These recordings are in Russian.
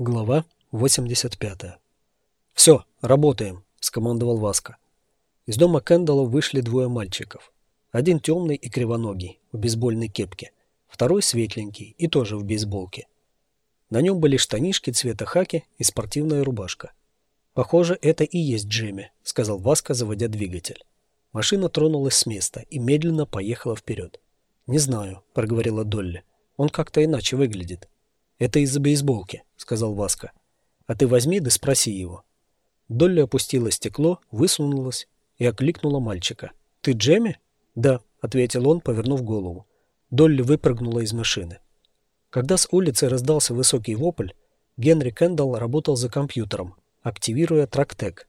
Глава 85. «Все, работаем», — скомандовал Васка. Из дома Кэндалла вышли двое мальчиков. Один темный и кривоногий, в бейсбольной кепке. Второй светленький и тоже в бейсболке. На нем были штанишки цвета хаки и спортивная рубашка. «Похоже, это и есть Джемми», — сказал Васка, заводя двигатель. Машина тронулась с места и медленно поехала вперед. «Не знаю», — проговорила Долли. «Он как-то иначе выглядит». «Это из-за бейсболки», — сказал Васка. «А ты возьми да спроси его». Долли опустила стекло, высунулась и окликнула мальчика. «Ты Джемми?» «Да», — ответил он, повернув голову. Долли выпрыгнула из машины. Когда с улицы раздался высокий вопль, Генри Кэндалл работал за компьютером, активируя трактек.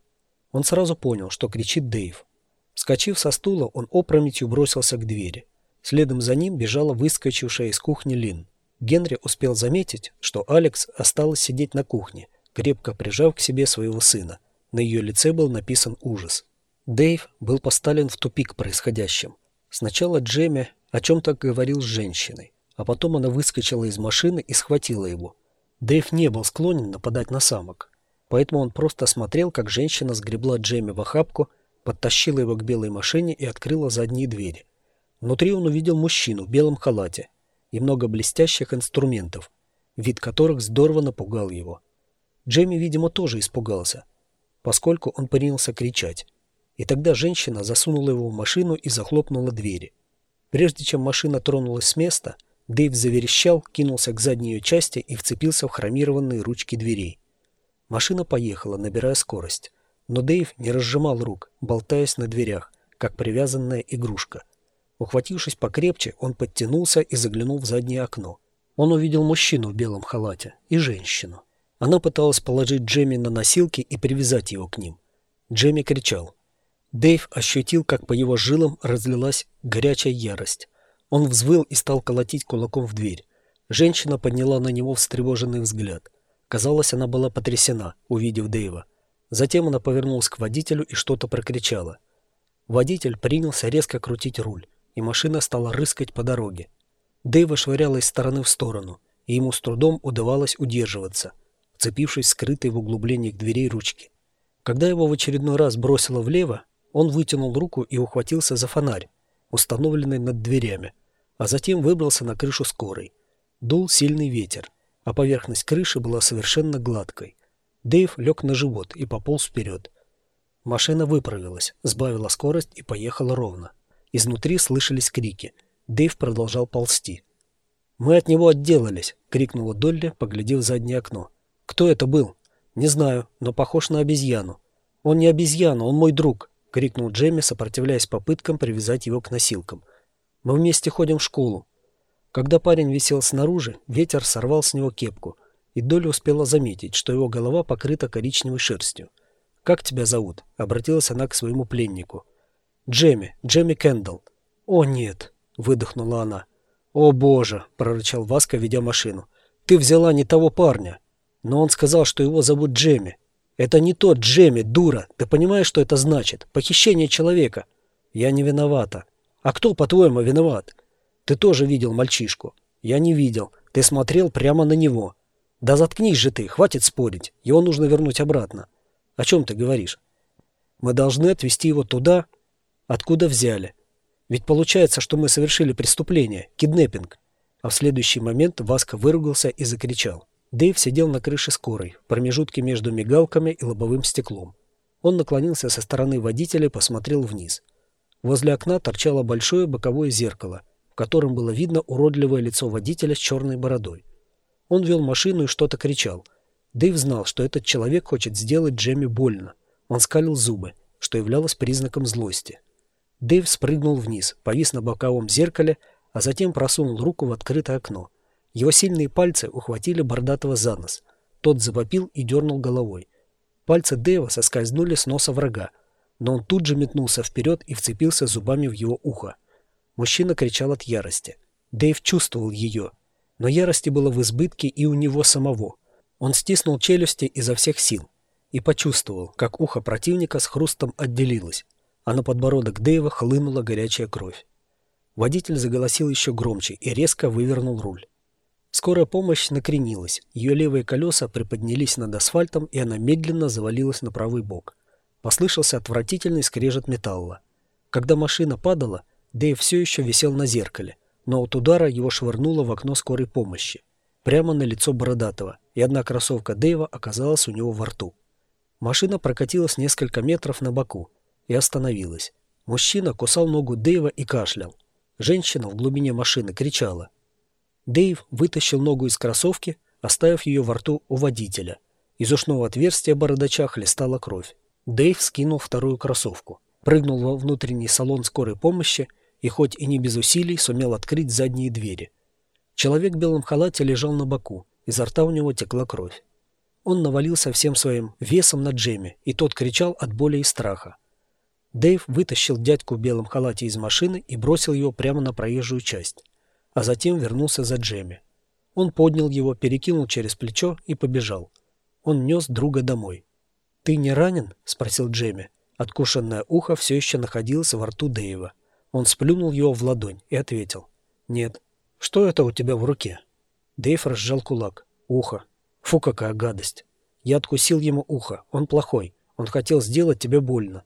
Он сразу понял, что кричит Дэйв. Вскочив со стула, он опрометью бросился к двери. Следом за ним бежала выскочившая из кухни Лин. Генри успел заметить, что Алекс осталась сидеть на кухне, крепко прижав к себе своего сына. На ее лице был написан ужас. Дэйв был поставлен в тупик происходящим. Сначала Джемми о чем-то говорил с женщиной, а потом она выскочила из машины и схватила его. Дэйв не был склонен нападать на самок, поэтому он просто смотрел, как женщина сгребла Джемми в охапку, подтащила его к белой машине и открыла задние двери. Внутри он увидел мужчину в белом халате – и много блестящих инструментов, вид которых здорово напугал его. Джейми, видимо, тоже испугался, поскольку он принялся кричать. И тогда женщина засунула его в машину и захлопнула двери. Прежде чем машина тронулась с места, Дэйв заверещал, кинулся к задней ее части и вцепился в хромированные ручки дверей. Машина поехала, набирая скорость. Но Дэйв не разжимал рук, болтаясь на дверях, как привязанная игрушка. Ухватившись покрепче, он подтянулся и заглянул в заднее окно. Он увидел мужчину в белом халате и женщину. Она пыталась положить Джемми на носилки и привязать его к ним. Джемми кричал. Дэйв ощутил, как по его жилам разлилась горячая ярость. Он взвыл и стал колотить кулаком в дверь. Женщина подняла на него встревоженный взгляд. Казалось, она была потрясена, увидев Дэйва. Затем она повернулась к водителю и что-то прокричала. Водитель принялся резко крутить руль и машина стала рыскать по дороге. Дэйва швыряла из стороны в сторону, и ему с трудом удавалось удерживаться, вцепившись скрытой в углублениях дверей ручки. Когда его в очередной раз бросило влево, он вытянул руку и ухватился за фонарь, установленный над дверями, а затем выбрался на крышу скорой. Дул сильный ветер, а поверхность крыши была совершенно гладкой. Дэйв лег на живот и пополз вперед. Машина выправилась, сбавила скорость и поехала ровно. Изнутри слышались крики. Дэйв продолжал ползти. «Мы от него отделались!» — крикнула Долли, поглядев в заднее окно. «Кто это был?» «Не знаю, но похож на обезьяну». «Он не обезьяна, он мой друг!» — крикнул Джемми, сопротивляясь попыткам привязать его к носилкам. «Мы вместе ходим в школу». Когда парень висел снаружи, ветер сорвал с него кепку, и Долли успела заметить, что его голова покрыта коричневой шерстью. «Как тебя зовут?» — обратилась она к своему пленнику. Джемми, Джемми Кэндалл. О, нет, выдохнула она. О, боже, прорычал Васка, ведя машину. Ты взяла не того парня. Но он сказал, что его зовут Джемми. Это не тот Джемми, дура. Ты понимаешь, что это значит? Похищение человека. Я не виновата. А кто, по-твоему, виноват? Ты тоже видел мальчишку. Я не видел. Ты смотрел прямо на него. Да заткнись же ты, хватит спорить. Его нужно вернуть обратно. О чем ты говоришь? Мы должны отвезти его туда, Откуда взяли? Ведь получается, что мы совершили преступление, киднеппинг. А в следующий момент Васка выругался и закричал. Дэйв сидел на крыше скорой, в промежутке между мигалками и лобовым стеклом. Он наклонился со стороны водителя и посмотрел вниз. Возле окна торчало большое боковое зеркало, в котором было видно уродливое лицо водителя с черной бородой. Он вел машину и что-то кричал. Дэйв знал, что этот человек хочет сделать Джемми больно. Он скалил зубы, что являлось признаком злости. Дэйв спрыгнул вниз, повис на боковом зеркале, а затем просунул руку в открытое окно. Его сильные пальцы ухватили Бордатого за нос. Тот завопил и дернул головой. Пальцы Дэйва соскользнули с носа врага, но он тут же метнулся вперед и вцепился зубами в его ухо. Мужчина кричал от ярости. Дэйв чувствовал ее, но ярости было в избытке и у него самого. Он стиснул челюсти изо всех сил и почувствовал, как ухо противника с хрустом отделилось а на подбородок Дэйва хлынула горячая кровь. Водитель заголосил еще громче и резко вывернул руль. Скорая помощь накренилась, ее левые колеса приподнялись над асфальтом, и она медленно завалилась на правый бок. Послышался отвратительный скрежет металла. Когда машина падала, Дэйв все еще висел на зеркале, но от удара его швырнуло в окно скорой помощи, прямо на лицо Бородатого, и одна кроссовка Дэйва оказалась у него во рту. Машина прокатилась несколько метров на боку и остановилась. Мужчина кусал ногу Дэйва и кашлял. Женщина в глубине машины кричала – Дэйв вытащил ногу из кроссовки, оставив ее во рту у водителя. Из ушного отверстия бородача хлестала кровь. Дэйв скинул вторую кроссовку, прыгнул во внутренний салон скорой помощи и хоть и не без усилий сумел открыть задние двери. Человек в белом халате лежал на боку, изо рта у него текла кровь. Он навалился всем своим весом на Джемми, и тот кричал от боли и страха. Дэйв вытащил дядьку в белом халате из машины и бросил его прямо на проезжую часть а затем вернулся за Джемми. Он поднял его, перекинул через плечо и побежал. Он нес друга домой. «Ты не ранен?» – спросил Джемми. Откушенное ухо все еще находилось во рту Дэйва. Он сплюнул его в ладонь и ответил. «Нет». «Что это у тебя в руке?» Дэйв разжал кулак. «Ухо. Фу, какая гадость. Я откусил ему ухо. Он плохой. Он хотел сделать тебе больно».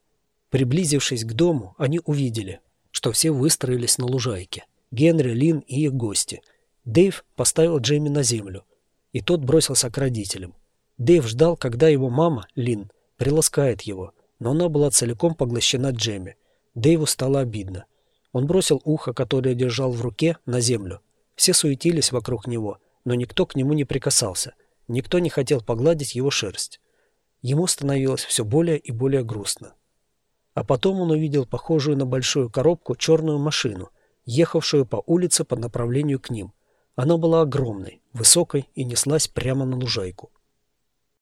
Приблизившись к дому, они увидели, что все выстроились на лужайке. Генри, Лин и их гости. Дэйв поставил Джейми на землю, и тот бросился к родителям. Дэйв ждал, когда его мама, Лин, приласкает его, но она была целиком поглощена Джейми. Дэйву стало обидно. Он бросил ухо, которое держал в руке, на землю. Все суетились вокруг него, но никто к нему не прикасался. Никто не хотел погладить его шерсть. Ему становилось все более и более грустно. А потом он увидел похожую на большую коробку черную машину – ехавшую по улице по направлению к ним. Она была огромной, высокой и неслась прямо на лужайку.